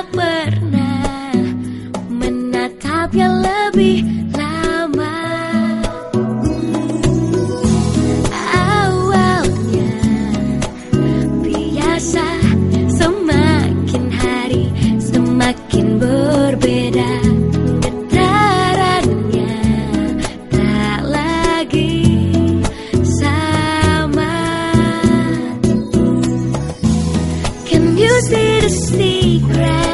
tak pernah menatapnya lebih lama. Awalnya biasa semakin hari semakin berbeda. Getarannya tak lagi sama. Can you see the secret?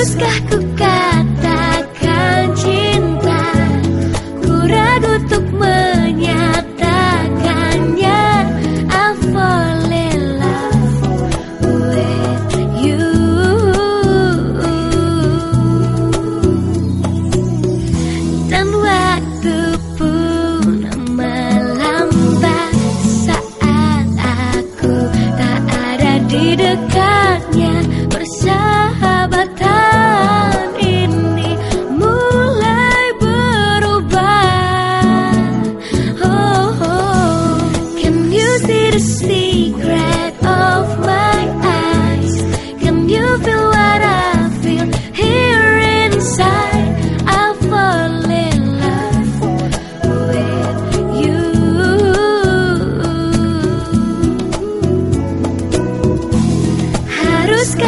haruskah ku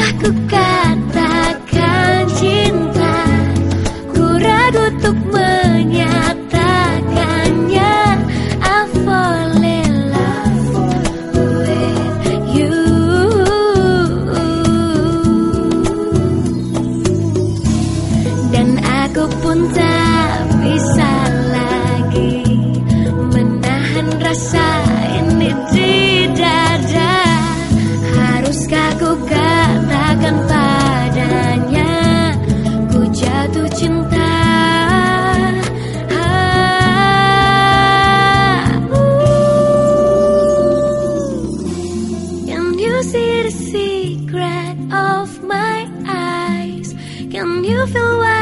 lakukan. you feel well.